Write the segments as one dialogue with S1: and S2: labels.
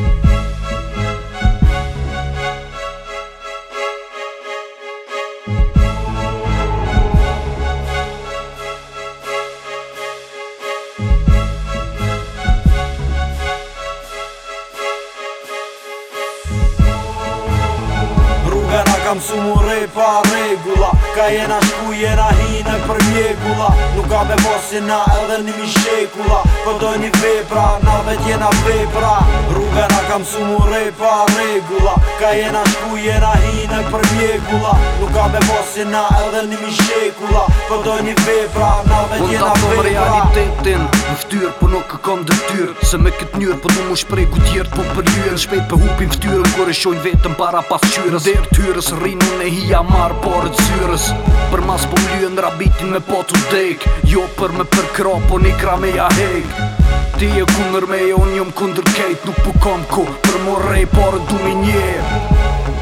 S1: 🎵🎵🎵 Rrugëna kam sumu rri pa rrigula
S2: Ka jena shku jena jina për vjekula Nuk ka be posina edhe nimi shikula Këtoj po një vipra, na vetjena vipra Rrugëna kam kam su mu rej pa regula Ka jena shku jena hine për mjegula Nuk ka me posi na edhe një mishekula Këto po një vepra, na vet jena vepra Unë tapëm realitetin,
S3: Në ftyrë, po nuk kam dëtyr Se me këtë njërë, po du mu shprej ku tjertë Po për ljyën shpejt për hupin ftyrën Kur e shojnë vetën para pas qyres Dhe rëtyres, rrinu në hija marë parët syres Për mas po më rabitin me potu dek Jo për me përkra, po një kra me ja hek ti e kundër me e unë jëm kundër kejt Nuk pu po kom ku, për morre i parë du me një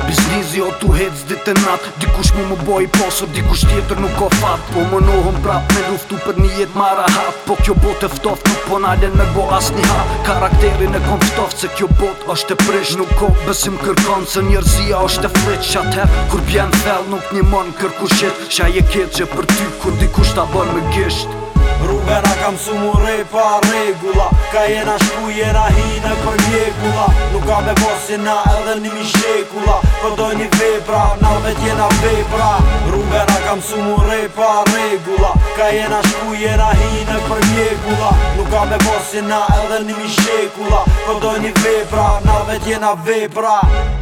S3: Biznizi o tu hec dit e nat Dikush mu më boj posër, dikush tjetër nuk ko fat Po më nohëm prap me luftu për një jet mara hat Po kjo bot e ftoft nuk po nalen me bo as një hat Karakterin
S2: e kom ftoft se kjo bot është e prish Nuk ko besim kërkon se njerëzia është e fleq Shat kur bjen fel nuk një mon kërkushet Shaj e ketë që për ty kur dikush ta bën me gisht Rrugë kam su mu pa regula Ka jena shku jena hi në kër Nuk ka me bosi na edhe një mi shekula Po një vepra, na vetjena vepra Rrugë
S4: kam su mu pa regula Ka jena shku jena hi në kër Nuk ka me bosi na edhe një mi shekula Po një vepra, na vetjena vepra